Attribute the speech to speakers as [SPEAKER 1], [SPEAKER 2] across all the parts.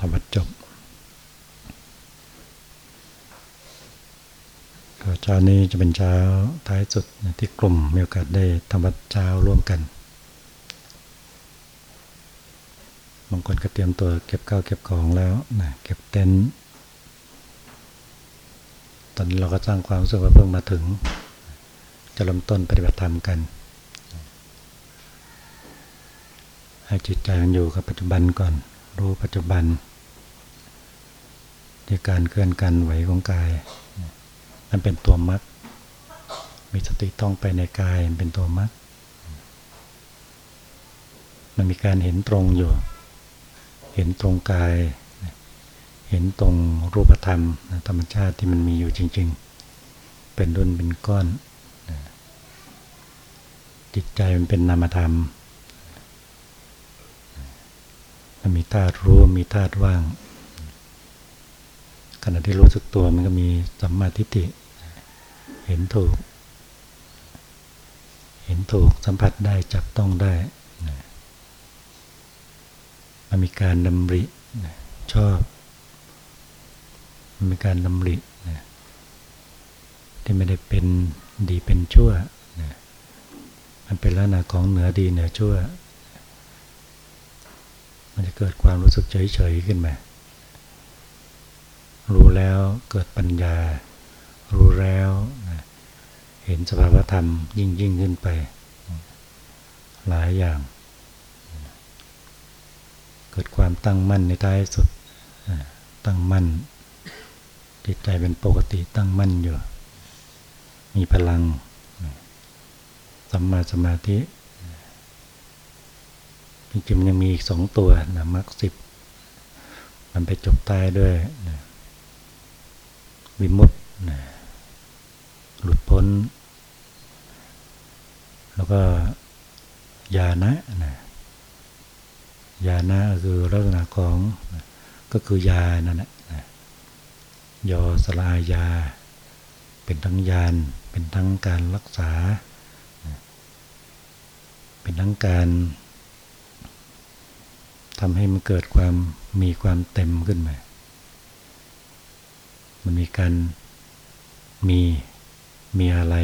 [SPEAKER 1] ธรรมจบก็เช้านี้จะเป็นเช้าท้ายสุดที่กลุ่มมีโอกาสได้ทำวัดเช้าร่วมกันบางคนก็เตรียมตัวเก็บข้าวเก็บของแล้วนะเก็บเต็นท์ตอนนี้เราก็สร้างความสึกว่าเพิ่งมาถึง จะเริ่มต้นปฏิบัติธรรมกัน ให้จิตใจมันอยู่กับปัจจุบันก่อน รู้ปัจจุบันที่การเคลื่อนกันไหวของกายมันเป็นตัวมัดมีสติต้องไปในกายมันเป็นตัวมัดมันมีการเห็นตรงอยู่ เห็นตรงกาย เห็นตรงรูปธรรมธรรมชาติที่มันมีอยู่จริง ๆ เป็นดุนเป็นก้อน จิตใจมันเป็นนามธรรม มีธาตุรู้มีธาตุว่าง ขณะที่รู้สึกตัวมันก็มีสัมมาทิฏฐิเห็นถูก เห็นถูกสัมผัสได้จับต้องได้มันมีการดำริชอบมันมีการดำริที่ไม่ได้เป็นดีเป็นชั่วมันเป็นลักษณะของเหนือดีเหนือชั่ว มันจะเกิดความรู้สึกเฉยๆขึ้นมา รู้แล้วเกิดปัญญา รู้แล้วเห็นสภาวธรรมยิ่งยิ่งขึ้นไป หลายอย่าง เกิดความตั้งมั่นในท้ายสุด ตั้งมั่น จิตใจเป็นปกติตั้งมั่นอยู่ มีพลังสัมมาสมาธิ จริงๆมันยังมีอีกสองตัวนะมรรคสิบมันไปจบตายด้วยนะวิมุตต์หลุดพ้น แล้วก็ญาณะนะญาณะคือลักษณะของก็คือยานั่นแหละยอสลายา เป็นทั้งยาน เป็นทั้งการรักษา เป็นทั้งการ ทำให้มันเกิดความมีความเต็มขึ้นมา มันมีการมีมีอะไร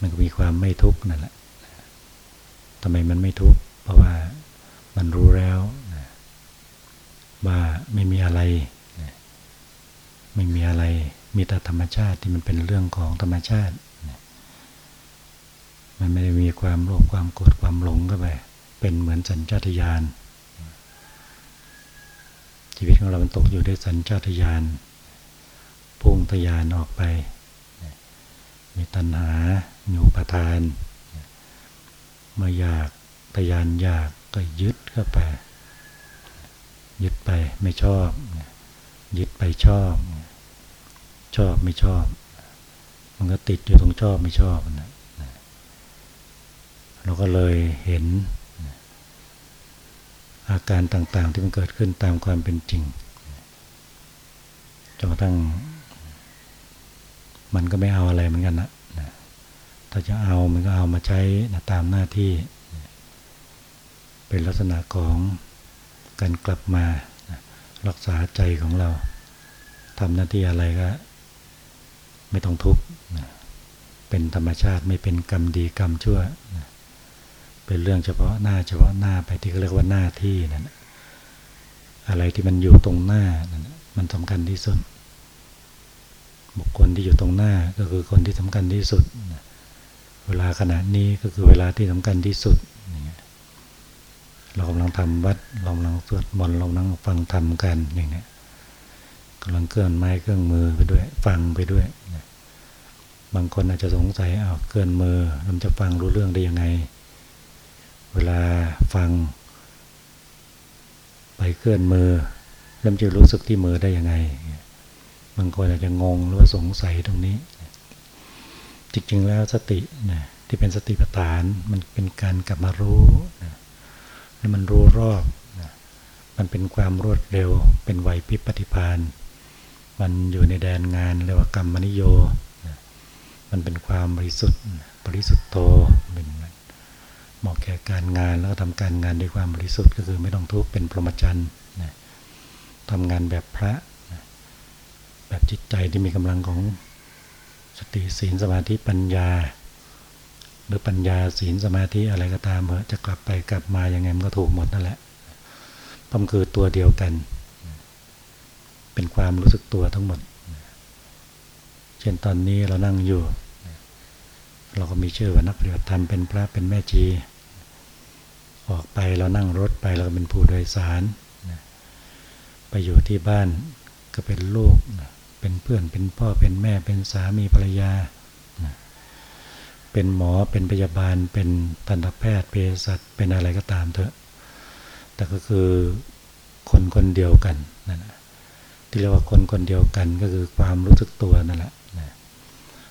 [SPEAKER 1] มันก็มีความไม่ทุกข์นั่นแหละทำไมมันไม่ทุกข์ เพราะว่ามันรู้แล้วว่าไม่มีอะไร ไม่มีอะไร มีแต่ธรรมชาติที่มันเป็นเรื่องของธรรมชาติ มันไม่ได้มีความโลภความโกรธความหลงก็ไป เป็นเหมือนสัญชาตญาณชีวิตของเรามันตกอยู่ด้วยสัญชาตญาณพุ่งทยานออกไป มีตัณหามีอุปทานเมื่ออยากทยานอยากก็ยึดเข้าไป ยึดไปไม่ชอบ ยึดไปชอบ ชอบไม่ชอบ มันก็ติดอยู่ตรงชอบไม่ชอบนะเราก็เลยเห็น อาการต่างๆ ที่มันเกิดขึ้นตามความเป็นจริงจนกระทั่งมันก็ไม่เอาอะไรเหมือนกันนะถ้าจะเอามันก็เอามาใช้นะตามหน้าที่ เป็นลักษณะของการกลับมารักษาใจของเราทำหน้าที่อะไรก็ ไม่ต้องทุกข์เป็นธรรมชาติไม่เป็นกรรมดีกรรมชั่ว เป็นเรื่องเฉพาะหน้าเฉพาะหน้าไปที่เขาเรียกว่าหน้าที่นั่นอะไรที่มันอยู่ตรงหน้านั่นมันสำคัญที่สุด บุคคลที่อยู่ตรงหน้าก็คือคนที่สำคัญที่สุด เวลาขณะนี้ก็คือเวลาที่สำคัญที่สุด เรากำลังทำวัดเรากำลังสวดมนต์เรากำลังฟังธรรมกันอย่างนี้กำลังเคลื่อนไม้เครื่องมือไปด้วย ฟังไปด้วย บางคนอาจจะสงสัยอ้าวเคลื่อนมือเราจะฟังรู้เรื่องได้ยังไง เวลาฟัง ไปเคลื่อนมือเริ่มจะรู้สึกที่มือได้ยังไง บางคนอาจจะงงหรือว่าสงสัยตรงนี้ จริงๆแล้วสตินะที่เป็นสติปัฏฐานมันเป็นการกลับมารู้นะแล้วมันรู้รอบนะมันเป็นความรวดเร็ว เป็นไหวพริบปฏิพานมันอยู่ในแดนงานเรียกว่ากรรมนิโยนะมันเป็นความบริสุทธิ์บริสุทธิ์โตเป็น เหมาะแก่การงานแล้วก็ทำการงานด้วยความบริสุทธิ์ก็คือไม่ต้องทุกข์เป็นพรหมจรรย์นะทำงานแบบพระนะแบบจิตใจที่มีกำลังของสติศีลสมาธิปัญญา หรือปัญญาศีลสมาธิอะไรก็ตามเหอะจะกลับไปกลับมายังไงมันก็ถูกหมดนั่นแหละต้มคือตัวเดียวกัน เป็นความรู้สึกตัวทั้งหมด เช่นตอนนี้เรานั่งอยู่ เราก็มีชื่อว่านักปฏิบัติธรรมเป็นพระเป็นแม่ชี ออกไปเรานั่งรถไปเราเป็นผู้โดยสารไปอยู่ที่บ้านก็เป็นลูกเป็นเพื่อนเป็นพ่อเป็นแม่เป็นสามีภรรยาเป็นหมอเป็นพยาบาล เป็นทันตแพทย์เภสัชเป็นอะไรก็ตามเถอะ แต่ก็คือคนคนเดียวกันนั่นแหละที่เรียกว่าคนคนเดียวกันก็คือความรู้สึกตัวนั่นแหละ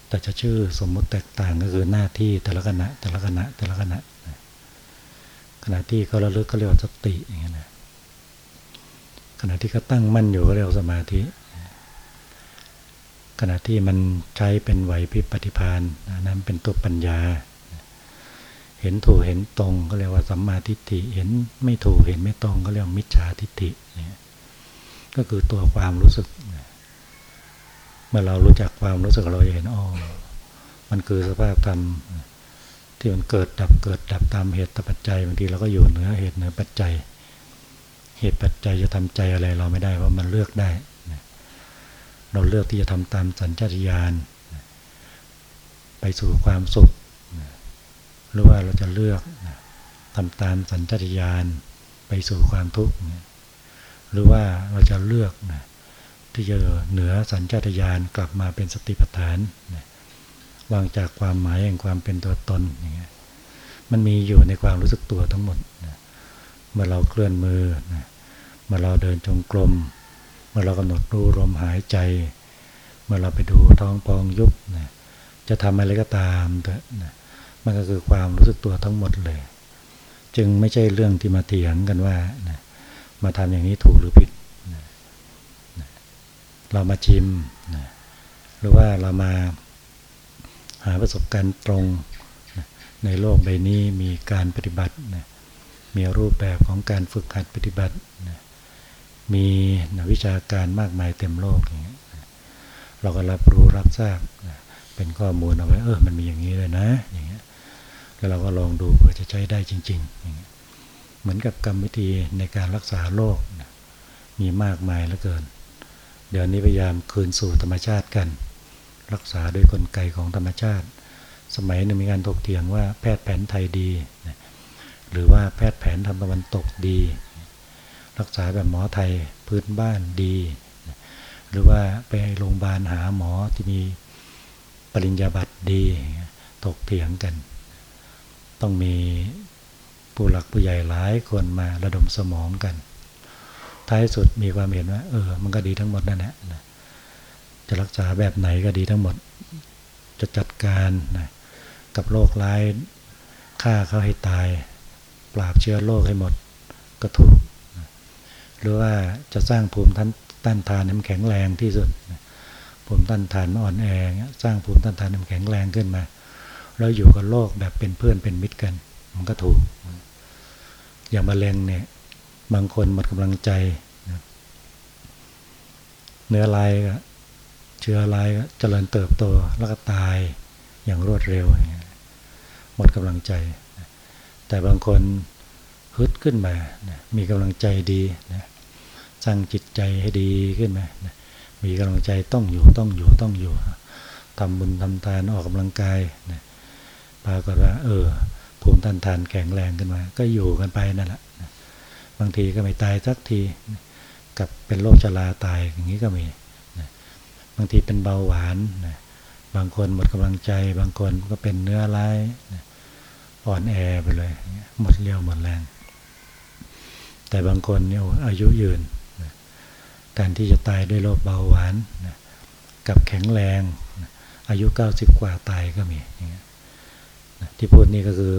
[SPEAKER 1] แต่จะชื่อสมมุติแตกต่างก็คือหน้าที่แต่ละขณะแต่ละขณะแต่ละขณะ ขณะที่เขาระลึกเขาเรียกว่าสติอย่างเงี้ยนะขณะที่เขาตั้งมั่นอยู่ก็เรียกว่าสมาธิ ขณะที่มันใช้เป็นไหวพริบปฏิพานนั้นเป็นตัวปัญญา เห็นถูกเห็นตรงก็เรียกว่าสัมมาทิฏฐิ เห็นไม่ถูกเห็นไม่ตรงก็เรียกมิจฉาทิฏฐิเนี่ยก็คือตัวความรู้สึก เมื่อเรารู้จักความรู้สึกเราจะเห็นอ๋อมันคือสภาพธรรม ที่มันเกิดดับเกิดดับตามเหตุปัจจัยบางทีเราก็อยู่เหนือเหตุเหนือปัจจัย เหตุปัจจัยจะทำใจอะไรเราไม่ได้เพราะมันเลือกได้ เราเลือกที่จะทำตามสัญชาตญาณไปสู่ความสุขหรือว่าเราจะเลือกทำตามสัญชาตญาณไปสู่ความทุกข์หรือว่าเราจะเลือกที่จะเหนือสัญชาตญาณกลับมาเป็นสติปัฏฐานนะ วางจากความหมายแห่งความเป็นตัวตนอย่างเงี้ยมันมีอยู่ในความรู้สึกตัวทั้งหมดนะเมื่อเราเคลื่อนมือนะเมื่อเราเดินจงกรม เมื่อเรากำหนดรู้ลมหายใจ เมื่อเราไปดูท้องปองยุบนะจะทำอะไรก็ตามเถอะนะมันก็คือความรู้สึกตัวทั้งหมดเลย จึงไม่ใช่เรื่องที่มาเถียงกันว่านะมาทำอย่างนี้ถูกหรือผิดนะเรามาชิมนะหรือว่าเรามา หาประสบการณ์ตรง ในโลกใบนี้มีการปฏิบัติมีรูปแบบของการฝึกหัดปฏิบัติ มีวิชาการมากมายเต็มโลกอย่างเงี้ยเราก็รับรู้รับทราบเป็นข้อมูลเอาไว้เออมันมีอย่างนี้เลยนะอย่างเงี้ยแล้วเราก็ลองดูเพื่อจะใช้ได้จริงๆอย่างเงี้ยเหมือนกับกรรมวิธีในการรักษาโรคมีมากมายเหลือเกิน เดี๋ยวนี้พยายามคืนสู่ธรรมชาติกัน รักษาโดยกลไกของธรรมชาติ สมัยหนึ่งมีการถกเถียงว่าแพทย์แผนไทยดี หรือว่าแพทย์แผนทางตะวันตกดี รักษาแบบหมอไทยพื้นบ้านดี หรือว่าไปโรงพยาบาลหาหมอที่มีปริญญาบัตรดีถกเถียงกัน ต้องมีผู้หลักผู้ใหญ่หลายคนมาระดมสมองกัน ท้ายสุดมีความเห็นว่า เออ มันก็ดีทั้งหมดนั่นแหละ จะรักษาแบบไหนก็ดีทั้งหมด จะจัดการนะกับโรคร้ายฆ่าเขาให้ตาย ปราบเชื้อโรคให้หมดก็ถูกหรือว่าจะสร้างภูมิต้านทานให้มันแข็งแรงที่สุดภูมิต้านทานอ่อนแอสร้างภูมิต้านทานให้มันแข็งแรงขึ้นมาแล้วอยู่กับโลกแบบเป็นเพื่อนเป็นมิตรกัน มันก็ถูก อย่างมะเร็งเนี่ยบางคนหมดกำลังใจ เนื้อลายก็ เชื้อร้ายเจริญเติบโตแล้วก็ตายอย่างรวดเร็ว หมดกำลังใจ แต่บางคนฮึดขึ้นมามีกำลังใจดีสร้างจิตใจให้ดีขึ้นมามีกำลังใจต้องอยู่ต้องอยู่ต้องอยู่ทำบุญทำทานออกกำลังกายปรากฏว่าเออภูมิต้านทานแข็งแรงขึ้นมา ก็อยู่กันไปนั่นแหละบางทีก็ไม่ตายสักทีกับเป็นโรคชราตายอย่างนี้ก็มีางทีเป็นเบาหวานนะบางคนหมดกำลังใจ บางคนก็เป็นเนื้อร้ายนะอ่อนแอไปเลย หมดเรี่ยวหมดแรง แต่บางคนเนี่ยอายุยืนนะการที่จะตายด้วยโรคเบาหวานนะกับแข็งแรงนะอายุ 90 กว่าตายก็มีนะที่พูดนี่ก็คือ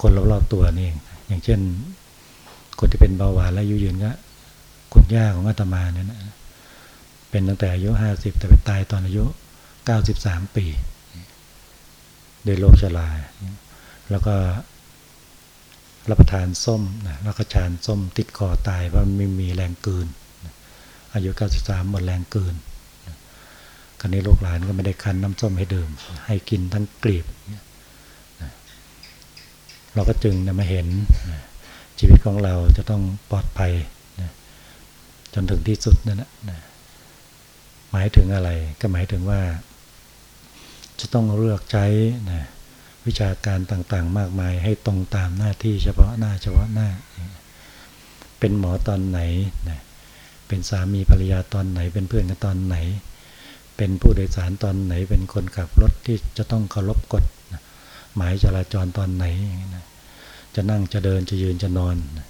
[SPEAKER 1] คนรอบๆตัวนี่อย่างเช่น คนที่เป็นเบาหวานและอายุยืนก็คุณย่าของอาตมาเนี่ยนะ เป็นตั้งแต่อายุห้าสิบแต่ไปตายตอนอายุเก้าสิบสามปีโดยโรคชราแล้วก็รับประทานส้มนะแล้วก็ชานส้มติดคอตายเพราะไม่มีแรงเกินอายุ 93 หมดแรงเกินคราวนี้ลูกหลานก็ไม่ได้คันน้ำส้มให้ดื่ม ให้กินทั้งกลีบ เราก็จึงมาเห็นชีวิตของเราจะต้องปลอดภัยจนถึงที่สุดนั่นแหละ มายถึงอะไร ก็หมายถึงว่า จะต้องเลือกใช้นะวิชาการต่างๆ มากมายให้ตรงตามหน้าที่เฉพาะหน้าเฉพาะหน้า เป็นหมอตอนไหนนะเป็นสามีภรรยาตอนไหน เป็นเพื่อนกันตอนไหน เป็นผู้โดยสารตอนไหน เป็นคนขับรถที่จะต้องเคารพกฎนะหมายจราจรตอนไหนนะจะนั่งจะเดินจะยืนจะนอนนะ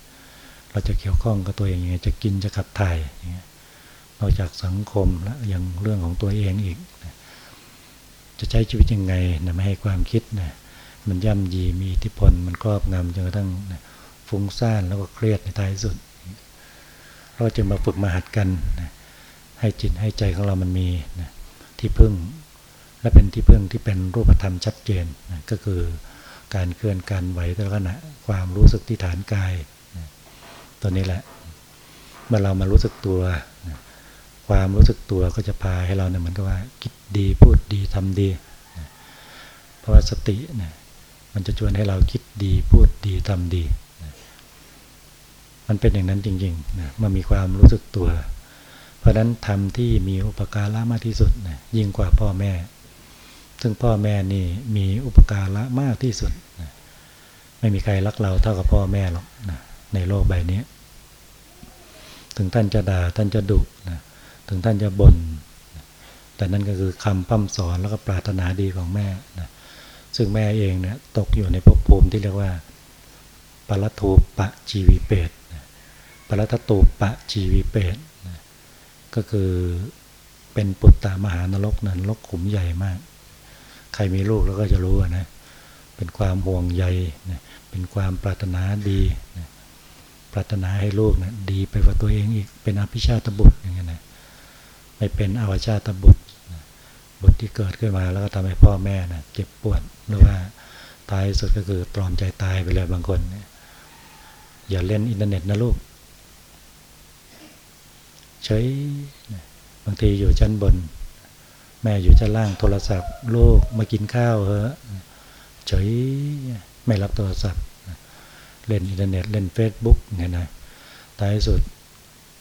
[SPEAKER 1] เราจะเกี่ยวข้องกับตัวเองยังไง จะกินจะขับถ่าย นอกจากสังคมและยังเรื่องของตัวเองอีกนะจะใช้ชีวิตยังไงนะไม่ให้ความคิดนะมันย่ำยีมีอิทธิพลมันครอบงำจนกระทั่งนะฟุ้งซ่านแล้วก็เครียดในท้ายสุด เราจึงมาฝึกมาหัดกันนะให้จิตให้ใจของเรามันมีนะที่พึ่ง และเป็นที่พึ่งที่เป็นรูปธรรมชัดเจนนะก็คือการเคลื่อนการไหวแต่ละขณะความรู้สึกที่ฐานกายนะตัวนี้แหละเมื่อเรามารู้สึกตัว ความรู้สึกตัวก็จะพาให้เราเนี่ยเหมือนกับว่าคิดดีพูดดีทำดี เพราะว่าสติเนี่ยมันจะชวนให้เราคิดดีพูดดีทำดี มันเป็นอย่างนั้นจริงๆนะมันมีความรู้สึกตัว เพราะฉะนั้นทำที่มีอุปการะมากที่สุดนะยิ่งกว่าพ่อแม่ ซึ่งพ่อแม่นี่มีอุปการะมากที่สุดนะไม่มีใครรักเราเท่ากับพ่อแม่หรอกนะในโลกใบนี้ ถึงท่านจะด่าท่านจะดุนะ ถึงท่านจะบน่นแต่นั่นก็คือคำพั่มสอนแล้วก็ปรารถนาดีของแม่นะซึ่งแม่เองเนี่ยตกอยู่ในภพภูมิที่เรียกว่าปรัตูปะจีวีเปตปรัตตูปะจีวีเปตก็คือเป็นปุตตามหานรกนั้นรกขุมใหญ่มาก ใครมีลูกแล้วก็จะรู้นะเป็นความห่วงใยเป็นความปรารถนาดีปรารถนาให้ลูกนะดีไปกว่าตัวเองอีกเป็นอภิชาตบุตรอย่างเงี้ยน ไม่เป็นอวชาตบุตร บุตรที่เกิดขึ้นมาแล้วก็ทำให้พ่อแม่นะเจ็บปวดหรือว่าตายสุดก็คือตรอมใจตายไปเลยบางคนอย่าเล่นอินเทอร์เน็ตนะลูกเฉยบางทีอยู่ชั้นบน แม่อยู่ชั้นล่างโทรศัพท์ ลูกมากินข้าวเหรอเฉยไม่รับโทรศัพท์ เล่นอินเทอร์เน็ตเล่นเฟซบุ๊กเนี่ยนะท้ายสุด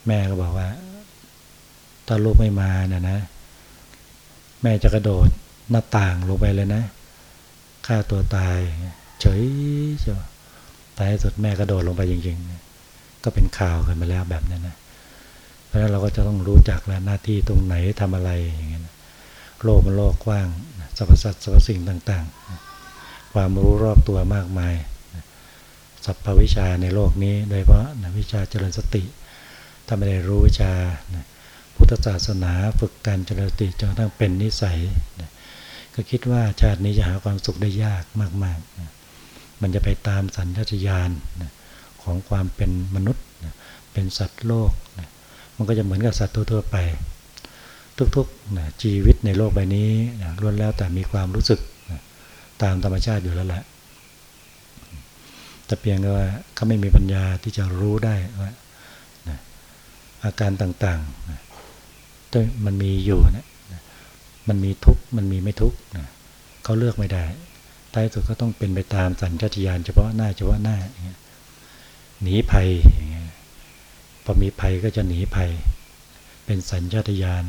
[SPEAKER 1] แม่ก็บอกว่า ถ้าลูกไม่มาเนี่ยนะ แม่จะกระโดดหน้าต่างลงไปเลยนะฆ่าตัวตายเฉยเชียวตายสุดแม่กระโดดลงไปจริงๆ ก็เป็นข่าวกันมาแล้วแบบนี้นะเพราะฉะนั้นเราก็จะต้องรู้จักแล้วหน้าที่ตรงไหนทำอะไรอย่างเงี้ยโลกมันโลกกว้างสรรพสัตว์สรรพสิ่งต่างๆ ความรู้รอบตัวมากมายสัพพวิชาในโลกนี้ โดยเฉพาะวิชาเจริญสติ ถ้าไม่ได้รู้วิชา พุทธศาสนาฝึกการเจริญสติจนทั้งเป็นนิสัยก็คิดว่าชาตินี้จะหาความสุขได้ยากมากๆนะมันจะไปตามสัญชาตญาณนะของความเป็นมนุษย์นะเป็นสัตว์โลกนะมันก็จะเหมือนกับสัตว์ทั่วไป ทุกๆนะชีวิตในโลกใบนี้นะล้วนแล้วแต่มีความรู้สึกนะตามธรรมชาติอยู่แล้วแหละแต่เพียงแต่ว่าเขาไม่มีปัญญาที่จะรู้ได้ว่านะอาการต่างๆนะ มันมีอยู่นะมันมีทุกข์มันมีไม่ทุกข์เขาเลือกไม่ได้ท้ายสุดก็ต้องเป็นไปตามสัญชาตญาณเฉพาะหน้าเฉพาะหน้าหนีภัยพอมีภัยก็จะหนีภัย เป็นสัญชาตญาณ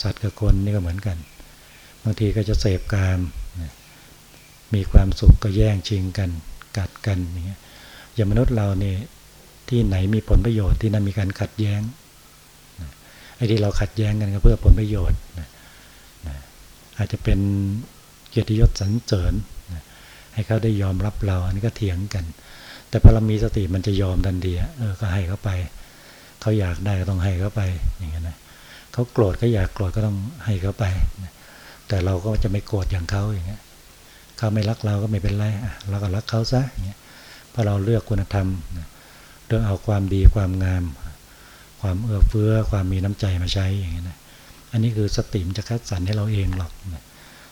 [SPEAKER 1] สัตว์กับคนนี่ก็เหมือนกัน บางทีก็จะเสพกาม มีความสุขก็แย่งชิงกัน กัดกันอย่างเงี้ยอย่างมนุษย์เราเนี่ยที่ไหนมีผลประโยชน์ที่นั่นมีการขัดแย้ง ไอ้ที่เราขัดแย้งกันก็เพื่อผลประโยชน์นะอาจจะเป็นเกียรติยศสรรเสริญให้เขาได้ยอมรับเราอันนี้ก็เถียงกัน แต่พอเรามีสติมันจะยอมทันทีเออก็ให้เขาไป เขาอยากได้ก็ต้องให้เขาไปอย่างนี้นะเขาโกรธก็อยากโกรธก็ต้องให้เขาไปแต่เราก็จะไม่โกรธอย่างเขาอย่างเงี้ยเขาไม่รักเราก็ไม่เป็นไรเราก็รักเขาซะอย่างเงี้ยเพราะเราเลือกคุณธรรมเรื่องเอาความดีความงาม ความเอื้อเฟื้อความมีน้ำใจมาใช้อย่างเงี้นะอันนี้คือสติมจะคัดสรรให้เราเองหรอก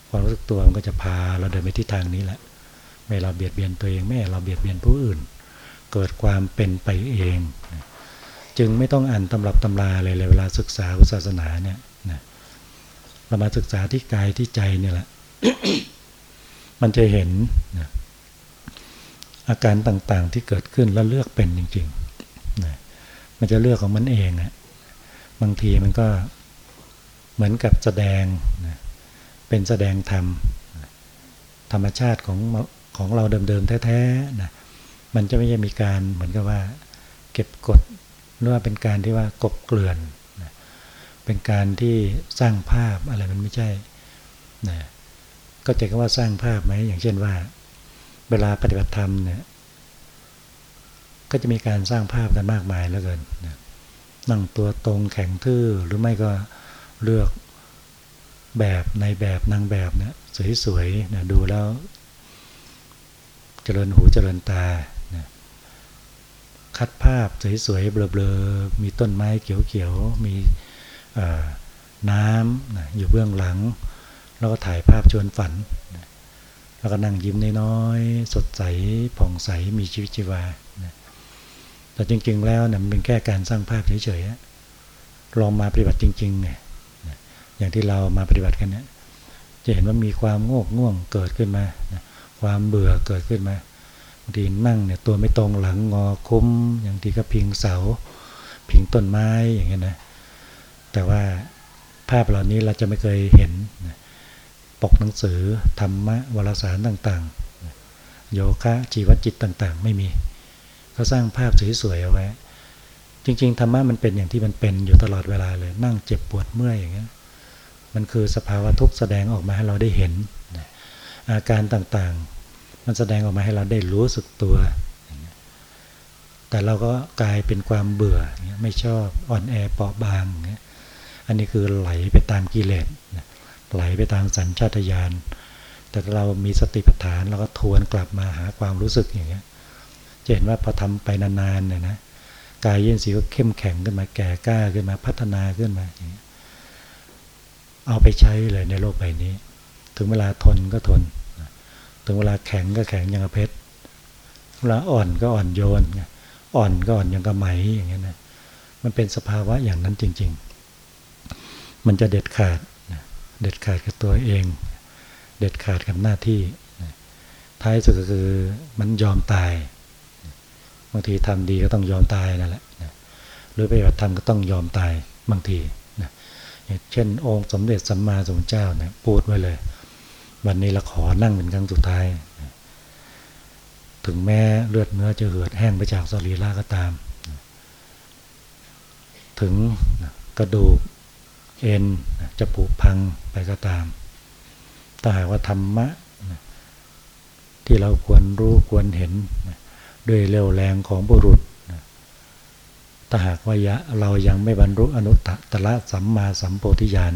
[SPEAKER 1] ความรู้สึกตัวมันก็จะพาเราเดินไปที่ทางนี้แหละ ไม่เราเบียดเบียนตัวเองไม่เราเบียดเบียนผู้อื่น เกิดความเป็นไปเองนะจึงไม่ต้องอ่านตำรับตำราเลยเลยเวลาศึกษาศาสนาเนี่ยนะเรามาศึกษาที่กายที่ใจเนี่ยแหละ มันจะเห็นนะอาการต่างๆที่เกิดขึ้นแล้วเลือกเป็นจริง ๆ มันจะเลือกของมันเองอะบางทีมันก็เหมือนกับแสดงเป็นแสดงธรรมธรรมชาติของของเราเดิมๆแท้ๆนะมันจะไม่ใช่มีการเหมือนกับว่า เก็บกดหรือว่าเป็นการที่ว่ากบเกลื่อนนะเป็นการที่สร้างภาพอะไรมันไม่ใช่นะก็จะว่าสร้างภาพไหมอย่างเช่นว่า เวลาปฏิบัติธรรมเนี่ย ก็จะมีการสร้างภาพกันมากมายแล้วเกินนั่งตัวตรงแข็งทื่อหรือไม่ก็เลือกแบบในแบบนางแบบเนี่ยสวยๆนะดูแล้ว เจริญหูเจริญตานะคัดภาพสวยๆเบลอๆมีต้นไม้เขียวๆมีน้ำนะอยู่เบื้องหลัง แล้วก็ถ่ายภาพชวนฝันนะแล้วก็นั่งยิ้มน้อยๆสดใสผ่องใสมีชีวิตชีวา แต่จริง ๆ แล้วเนี่ยมันเป็นแค่การสร้างภาพเฉยๆลองมาปฏิบัติจริงๆเนี่ยอย่างที่เรามาปฏิบัติกันเนี่ยจะเห็นว่ามีความโงกง่วงเกิดขึ้นมา ความเบื่อเกิดขึ้นมาบางทีนั่งเนี่ยตัวไม่ตรงหลังงอคุ้ม อย่างที่ก็พิงเสา พิงต้นไม้อย่างเงี้ยนะ แต่ว่าภาพเหล่านี้เราจะไม่เคยเห็น ปกหนังสือธรรมะวารสารต่างๆ โยคะ จีวจิตต่างๆ ไม่มี เขาสร้างภาพสวยๆเอาไว้ จริง ๆธรรมะมันเป็นอย่างที่มันเป็นอยู่ตลอดเวลาเลย นั่งเจ็บปวดเมื่อยอย่างเงี้ยมันคือสภาวะทุกข์แสดงออกมาให้เราได้เห็น อาการต่างๆ มันแสดงออกมาให้เราได้รู้สึกตัว แต่เราก็กลายเป็นความเบื่อไม่ชอบอ่อนแอเปราะบางอันนี้คือไหลไปตามกิเลสไหลไปตามสัญชาตญาณแต่เรามีสติปัฏฐานเราก็ทวนกลับมาหาความรู้สึกอย่างเงี้ย จะเห็นว่าพอทำไปนานๆเนี่ยนะกายเย็นสีก็เข้มแข็งขึ้นมาแก่กล้าขึ้นมาพัฒนาขึ้นมาอย่างเงี้เอาไปใช้เลยในโลกใบนี้ ถึงเวลาทนก็ทน ถึงเวลาแข็งก็แข็งอย่างเพชรเวลาอ่อนก็อ่อนโยน อ่อนก็อ่อนอย่างกระไหมอย่างเงี้ยนะมันเป็นสภาวะอย่างนั้นจริง ๆ มันจะเด็ดขาดเด็ดขาดกับตัวเอง เด็ดขาดกับหน้าที่ท้ายสุดก็คือมันยอมตายางทีทำดีก็ต้องยอมตายนั่นแหละหรือไปปฏิบัติธรรมก็ต้องยอมตายบางทีเช่น องค์สมเด็จสัมมาสัมพุทธเจ้าเนี่ยพูดไว้เลย วันนี้เราขอนั่งเป็นครั้งสุดท้ายถึงแม้เลือดเนื้อจะเหือดแห้งไปจากสรีระก็ตามถึงกระดูกเอ็นจะผุพังไปก็ตามถ้าหากว่าธรรมะที่เราควรรู้ควรเห็น ด้วยเร็วแรงของบุรุษถ้าหากว่าเรายังไม่บรรลุอนุตตรสัมมาสัมโพธิญาณ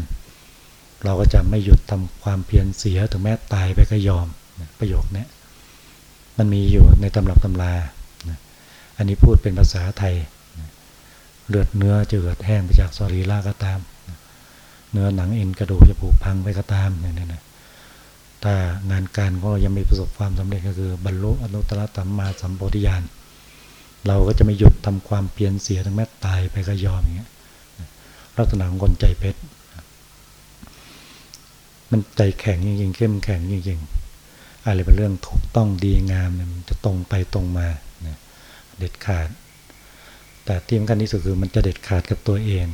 [SPEAKER 1] เราก็จะไม่หยุดทำความเพียรเสียถึงแม้ตายไปก็ยอมประโยคนี้มันมีอยู่ในตำรับตำราอันนี้พูดเป็นภาษาไทย เลือดเนื้อจะเหือดแห้งไปจากสรีระก็ตาม เนื้อหนังเอ็นกระดูกจะผุพังไปก็ตามเนี่ยนะ ถ้างานการก็ยังไม่ประสบความสำเร็จก็คือบรรลุอนุตตรสัมมาสัมโพธิญาณเราก็จะไม่หยุดทำความเพียรเสียทั้งแม้ตายไปก็ยอมอย่างเงี้ยลักษณะของคนใจเพชรมันใจแข็งจริงๆเข้มแข็งจริงๆอะไรเป็นเรื่องถูกต้องดีงามเนี่ยมันจะตรงไปตรงมาเด็ดขาด แต่ที่สำคัญที่สุดคือมันจะเด็ดขาดกับตัวเอง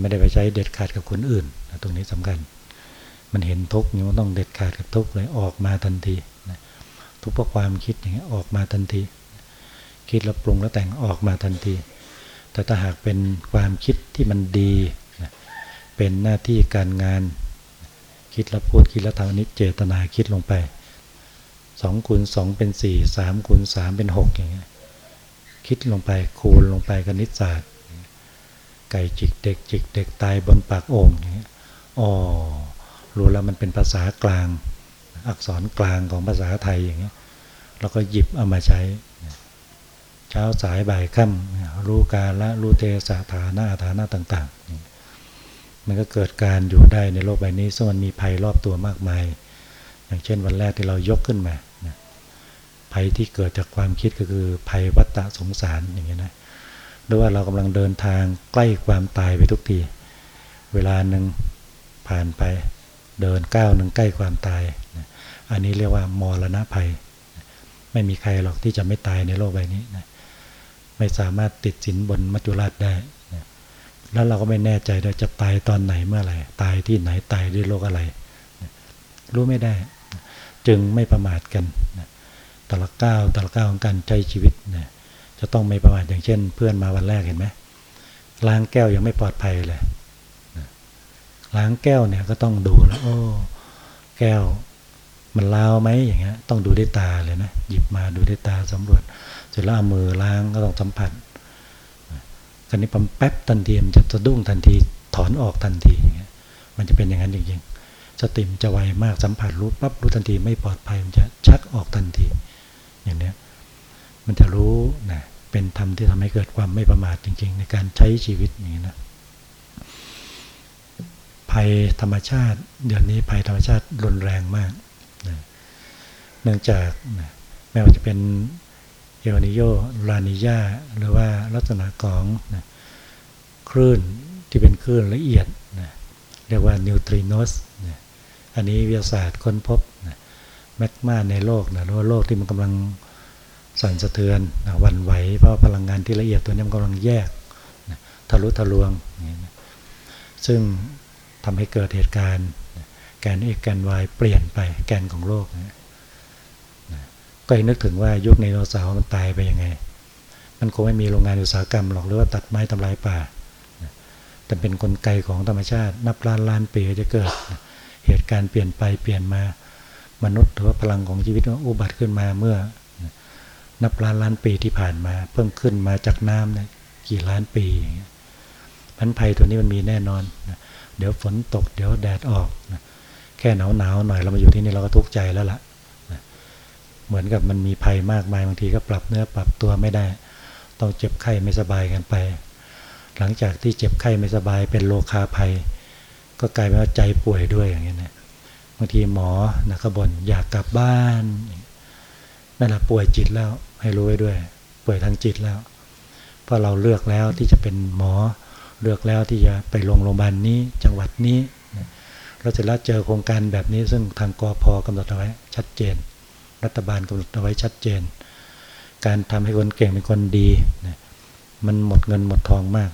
[SPEAKER 1] ไม่ได้ไปใช้เด็ดขาดกับคนอื่นตรงนี้สำคัญ มันเห็นทุกข์นี่มันต้องเด็ดขาดกับทุกข์เลยออกมาทันทีทุกเพราะความคิดอย่างเงี้ยออกมาทันที คิดแล้วปรุงแล้วแต่งออกมาทันที แต่ถ้าหากเป็นความคิดที่มันดีเป็นหน้าที่การงาน คิดแล้วพูดคิดแล้วทำนิจเจตนาคิดลงไปสองคูณสองเป็นสี่สามคูณสามเป็นหกอย่างเงี้ยคิดลงไปคูณลงไปกนิจศาสตร์ไก่จิกเด็กจิกเด็กตายบนปากโอ่งอย่างเงี้ยอ๋อ รู้แล้วมันเป็นภาษากลาง อักษรกลางของภาษาไทยอย่างเงี้ยเราก็หยิบเอามาใช้ เช้าสายบ่ายค่ำรู้กาละรู้เทสะฐานะฐานะต่างๆ มันก็เกิดการอยู่ได้ในโลกใบนี้ซึ่งมันมีภัยรอบตัวมากมาย อย่างเช่นวันแรกที่เรายกขึ้นมาภัยที่เกิดจากความคิดก็คือภัยวัฏฏะสงสารอย่างเงี้ยนะหรือว่าเรากำลังเดินทางใกล้ความตายไปทุกที เวลาหนึ่งผ่านไป เดินก้าวหนึ่งใกล้ความตาย อันนี้เรียกว่ามรณะภัย ไม่มีใครหรอกที่จะไม่ตายในโลกใบนี้นะไม่สามารถติดสินบนมัจจุราชได้แล้วเราก็ไม่แน่ใจด้วยจะตายตอนไหนเมื่อไหร่ ตายที่ไหนตายด้วยโรคอะไรรู้ไม่ได้ จึงไม่ประมาทกันแต่ละก้าวแต่ละก้าวของการใช้ชีวิตนะจะต้องไม่ประมาทอย่างเช่น เพื่อนมาวันแรกเห็นไหมล้างแก้วยังไม่ปลอดภัยเลย ล้างแก้วเนี่ยก็ต้องดูแล้วโอ้แก้วมันล้าวไหมอย่างเงี้ยต้องดูด้วยตาเลยนะหยิบมาดูด้วยตาสำรวจเสร็จแล้วเอามือล้างก็ต้องสัมผัสกันนี้ปั๊มแป๊บทันทีมันจะสะดุ้งทันทีถอนออกทันทีอย่างเงี้ยมันจะเป็นอย่างนั้นจริงๆสติมจะไวมากสัมผัสรู้ปั๊บรู้ทันทีไม่ปลอดภัยมันจะชักออกทันที อย่างเนี้ยมันจะรู้นะเป็นธรรมที่ทำให้เกิดความไม่ประมาทจริง ๆ ในการใช้ชีวิตอย่างนี้นะ ภัยธรรมชาติ เดี๋ยวนี้ภัยธรรมชาติรุนแรงมากนะเนื่องจากนะแม้ว่าจะเป็นเอลนิโยลานิยาหรือว่าลักษณะของนะคลื่นที่เป็นคลื่นละเอียดนะเรียกว่านิวตริโนสนะอันนี้วิทยาศาสตร์ค้นพบนะแมกมาในโลกนะหรือว่าโลกที่มันกำลังสั่นสะเทือนนะวันไหวเพราะพลังงานที่ละเอียดตัวนี้มันกำลังแยกนะทะลุทะลวงนะซึ่ง ทำให้เกิดเหตุการณ์แกนเอกแกนวายเปลี่ยนไปแกนของโลกนะก็นึกถึงว่ายุคในโนเสาร์มันตายไปยังไง มันคงไม่มีโรงงานอุตสาหกรรมหรอกหรือว่าตัดไม้ทำลายป่า แต่เป็นนกลไกของธรรมชาติ นับล้านล้านปีจะเกิด เหตุการณ์เปลี่ยนไปเปลี่ยนมามนุษย์หรือว่าพลังของชีวิตอุบัติขึ้นมาเมื่อ นับล้านล้านปีที่ผ่านมา เพิ่มขึ้นมาจากน้ำเนี่ยกี่ล้านปีอย่างเงี้ยพันภัยตัวนี้มันมีแน่นอน เดี๋ยวฝนตก เดี๋ยวแดดออกนะแค่หนาวหนาวหน่อยเรามาอยู่ที่นี่เราก็ทุกข์ใจแล้วล่ะเหมือนกับมันมีภัยมากมายบางทีก็ปรับเนื้อปรับตัวไม่ได้ ต้องเจ็บไข้ไม่สบายกันไป หลังจากที่เจ็บไข้ไม่สบายเป็นโรคาภัย ก็กลายเป็นว่าใจป่วยด้วยอย่างนี้นะบางทีหมอนะก็บน่นอยากกลับบ้านนั่นแหละป่วยจิตแล้วให้รู้ไว้ด้วย ป่วยทางจิตแล้วเพราะเราเลือกแล้วที่จะเป็นหมอ เลือกแล้วที่จะไปลงโรงพยาบาลนี้จังหวัดนี้เราจะแล้วเจอโครงการแบบนี้ซึ่งทางกอพอกำหนดเอาไว้ชัดเจน รัฐบาลกำหนดเอาไว้ชัดเจน การทำให้คนเก่งเป็นคนดีมันหมดเงินหมดทองมาก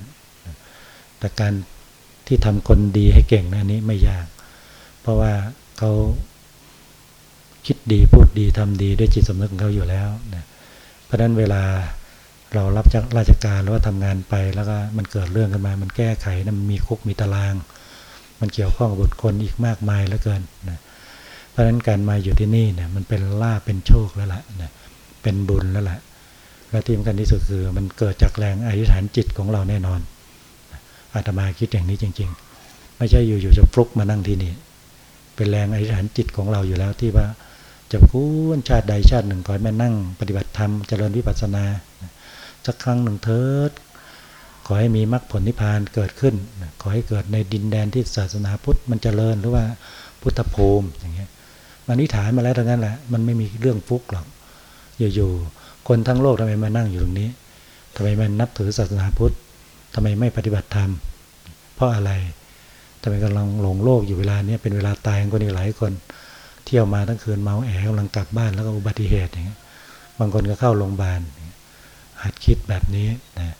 [SPEAKER 1] แต่การที่ทำคนดีให้เก่งนะนี้ไม่ยาก เพราะว่าเขาคิดดีพูดดีทำดีด้วยจิตสำนึกของเขาอยู่แล้วนะเพราะนั้นเวลา เรารับจากราชการหรือว่าทำงานไปแล้วก็มันเกิดเรื่องขึ้นมา มันแก้ไขนะมันมีคุกมีตาราง มันเกี่ยวข้องกับบุคคลอีกมากมายเหลือเกินนะเพราะฉะนั้นการมาอยู่ที่นี่เนี่ยมันเป็นลาเป็นโชคแล้วล่ะนะเป็นบุญแล้วล่ะและที่สำคัญที่สุดคือมันเกิดจากแรงอธิษฐานจิตของเราแน่นอนอาตมาคิดอย่างนี้จริง ๆ ไม่ใช่อยู่ๆจะฟลุกมานั่งที่นี่เป็นแรงอธิษฐานจิตของเราอยู่แล้วที่ว่าจะพูนชาติใดชาติหนึ่งขอให้แม่นั่ง ปฏิบัติธรรมเจริญวิปัสสนา สักครั้งหนึ่งเถิด ขอให้มีมรรคผลนิพพานเกิดขึ้น ขอให้เกิดในดินแดนที่ศาสนาพุทธมันเจริญหรือว่าพุทธภูมิอย่างเงี้ยมันนิฐานมาแล้วทั้งนั้นแหละ มันไม่มีเรื่องฟุกหรอกอยู่ๆคนทั้งโลกทำไมมานั่งอยู่ตรงนี้ทำไมมันนับถือศาสนาพุทธทำไมไม่ปฏิบัติธรรม เพราะอะไรทำไมกำลังหลงโลกอยู่เวลานี้เป็นเวลาตายของคนอีกหลายคน เที่ยวมาทั้งคืนเมาแอบกำลังกลับบ้านแล้วก็อุบัติเหตุอย่างเงี้ยบางคนก็เข้าโรงพยาบาล หัดคิดแบบนี้นะ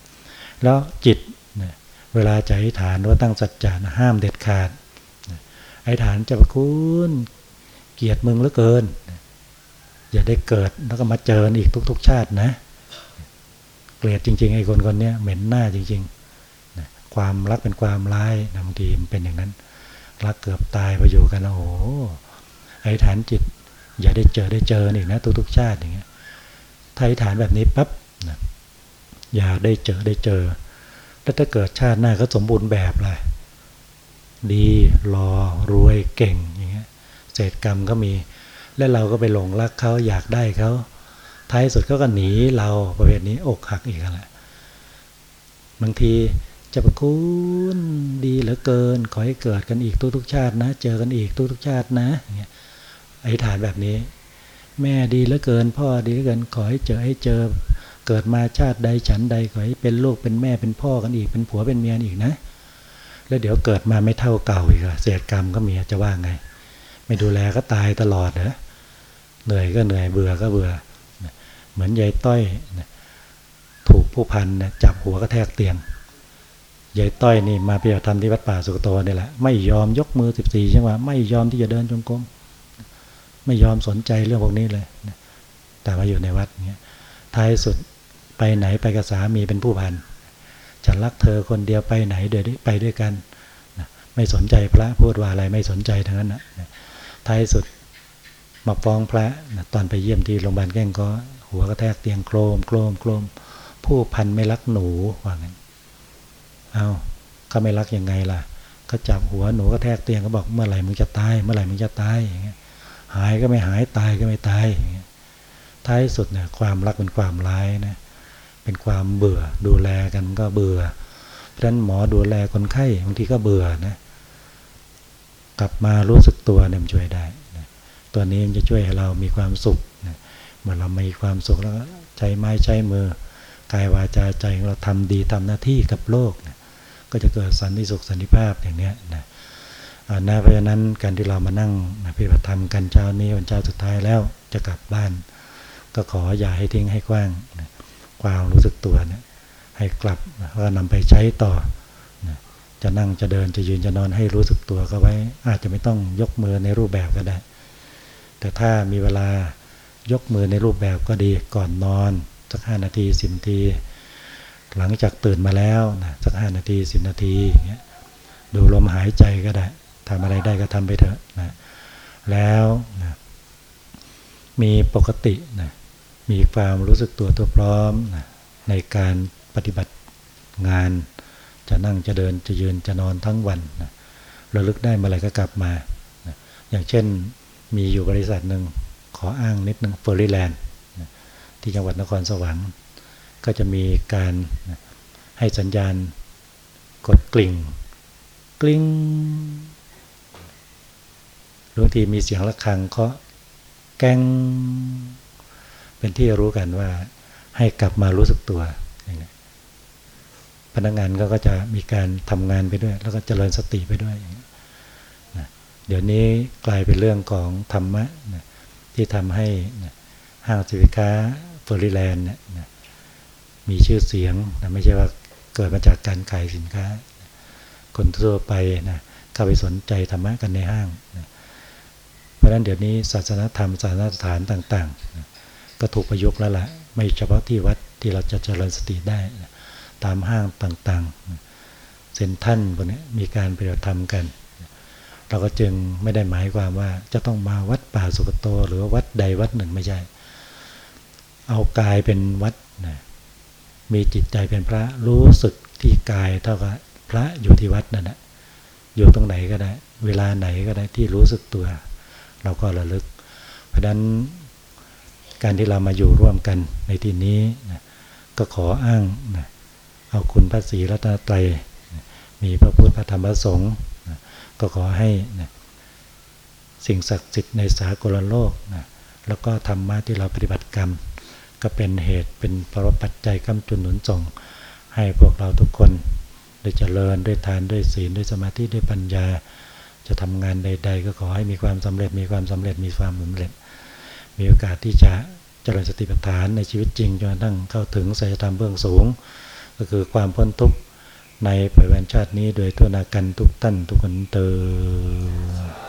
[SPEAKER 1] แล้วจิตนะเวลาใจฐานว่าตั้งสัจจะนะห้ามเด็ดขาดนะไอ้ฐานจะประคุณเกียรติมึงเหลือเกินนะอย่าได้เกิดแล้วก็มาเจออีกทุก ๆ ชาตินะ เกลียดจริงๆไอ้คนคนนี้เหม็นหน้าจริงๆนะความรักเป็นความร้ายนะบางทีมันเป็นอย่างนั้น รักเกือบตายไปอยู่กันโอ้โหไอ้ฐานจิต อย่าได้เจอได้เจออีกนะ ทุกๆชาติอย่างเงี้ยไทยฐานแบบนี้ปั๊บนะ อย่าได้เจอได้เจอ แล้วถ้าเกิดชาติหน้าก็สมบูรณ์แบบเลยดีรอรวยเก่งอย่างเงี้ยเศษกรรมก็มี แล้วเราก็ไปหลงรักเขาอยากได้เขาท้ายสุดเขาก็หนีเราประเภทนี้อกหักอีกแล้วบางทีจะประคุณดีเหลือเกิน ขอให้เกิดกันอีกทุกๆชาตินะ เจอกันอีกทุกๆชาตินะอย่างเงี้ยอธิษฐานแบบนี้ แม่ดีเหลือเกิน พ่อดีเหลือเกินขอให้เจอให้เจอ เกิดมาชาติใดฉันใดขอให้เป็นลูกเป็นแม่เป็นพ่อกันอีก เป็นผัวเป็นเมียอีกนะ แล้วเดี๋ยวเกิดมาไม่เท่าเก่าอีกอะเศษกรรมก็มีจะว่าไง ไม่ดูแลก็ตายตลอดเหรอเหนื่อยก็เหนื่อยเบื่อก็เบื่อ เหมือนยายต้อยถูกผู้พันจับหัวก็แทกเตียงยายต้อยนี่มาปฏิบัติธรรมที่วัดป่าสุกโตนี่แหละไม่ยอมยกมือสิบสี่ใช่ไหมไม่ยอมที่จะเดินจงกรมไม่ยอมสนใจเรื่องพวกนี้เลยแต่มาอยู่ในวัดเนี้ยท้ายสุด ไปไหนไปกับสามีเป็นผู้พันฉันรักเธอคนเดียวไปไหนเดี๋ยวไปด้วยกันไม่สนใจพระพูดว่าอะไรไม่สนใจทั้งนั้นนะท้ายสุดมาฟ้องพระตอนไปเยี่ยมที่โรงพยาบาลแก้งก็ หัวก็แทกเตียงโครมโครมโครมผู้พันไม่รักหนูว่างั้นเอาก็ไม่รักยังไงล่ะ ก็จับหัวหนูก็แทกเตียงก็บอกเมื่อไหร่มึงจะตาย เมื่อไหร่มึงจะตายอย่างเงี้ยหายก็ไม่หายตายก็ไม่ตายอย่างเงี้ยท้ายสุดเนี่ยความรักเป็นความร้ายนะ เป็นความเบื่อดูแลกันก็เบื่อเพราะฉะนั้นหมอดูแลคนไข้บางทีก็เบื่อนะกลับมารู้สึกตัวเนี่ยมันช่วยได้นะตัวนี้มันจะช่วยให้เรามีความสุขนะเมื่อเรามีความสุขแล้วใจไม้ใจมือกายวาจาใจของเราทำดีทำหน้าที่กับโลกนะก็จะเกิดสันติสุขสันติภาพอย่างนี้นะนะเพราะฉะนั้นการที่เรามานั่งปฏิบัติธรรมกันเจ้านี้วันเจ้าสุดท้ายแล้วจะกลับบ้าน ก็ขออย่าให้ทิ้งให้กว้างนะ ความรู้สึกตัวเนะให้กลับนะก็นำไปใช้ต่อ จะนั่งจะเดินจะยืนจะนอนให้รู้สึกตัวก็ไว้ อาจจะไม่ต้องยกมือในรูปแบบก็ได้ แต่ถ้ามีเวลายกมือในรูปแบบก็ดีก่อนนอนสักห้านาทีสิบนาที หลังจากตื่นมาแล้วนะสักห้านาทีสิบนาทีอย่างเงี้ยดูลมหายใจก็ได้ทำอะไรได้ก็ทำไปเถอะนะแล้วนะมีปกตินะ มีความรู้สึกตัวตัวพร้อมในการปฏิบัติงาน จะนั่งจะเดินจะยืนจะนอนทั้งวันระลึกได้เมื่อไรก็กลับมา อย่างเช่นมีอยู่บริษัทหนึ่งขออ้างนิดนึงเฟอร์รี่แลนด์ที่จังหวัดนครสวรรค์ ก็จะมีการให้สัญญาณกดกลิ่ง กลิ้งบางทีมีเสียงะระฆังเคาะแกง เป็นที่รู้กันว่าให้กลับมารู้สึกตัวพนักงานก็จะมีการทำงานไปด้วย แล้วก็เจริญสติไปด้วยเดี๋ยวนี้กลายเป็นเรื่องของธรรมะที่ทำให้ห้างสินค้าเฟอร์ริแลนด์มีชื่อเสียงนะไม่ใช่ว่าเกิดมาจากการขายสินค้า คนทั่วไปนะเข้าไปสนใจธรรมะกันในห้างนะเพราะฉะนั้นเดี๋ยวนี้ศาสนธรรมศาสนสถานต่างๆนะ ก็ถูกประยุกต์แล้วละ่ะ ไม่เฉพาะที่วัดที่เราจะเจริญสติได้ ตามห้างต่างๆ เซนท่านพวกนี้มีการปฏิบัติธรรมกัน เราก็จึงไม่ได้หมายความว่าจะต้องมาวัดป่าสุกโต หรือวัดใดวัดหนึ่งไม่ใช่ เอากายเป็นวัดนะมีจิตใจเป็นพระรู้สึกที่กายเท่ากับพระอยู่ที่วัดนั่นแหละอยู่ตรงไหนก็ได้ เวลาไหนก็ได้ที่รู้สึกตัว เราก็ระลึก เพราะฉะนั้น การที่เรามาอยู่ร่วมกันในที่นี้นะก็ขออ้างนะเอาคุณพระศรีรัตนตรัยนะมีพระพุทธพระธรรมพระสงฆ์นะก็ขอให้นะสิ่งศักดิ์สิทธิ์ในสากลโลกนะแล้วก็ธรรมะที่เราปฏิบัติกรรม ก็เป็นเหตุเป็นปรปัจจัยกำจุนหนุนส่ง ให้พวกเราทุกคนได้เจริญด้วยทานด้วยศีลด้วยสมาธิด้วยปัญญา จะทำงานใด ๆ ก็ขอให้มีความสำเร็จมีความสำเร็จมีความสำเร็จ มีโอกาสที่จะเจริญสติปัฏฐานในชีวิตจริงจนกระทั่งเข้าถึงสัจธรรมเบื้องสูง ก็คือความพ้นทุกข์ในปัจจุบันชาตินี้โดยตัวนากันทุกท่านทุกคนเตอ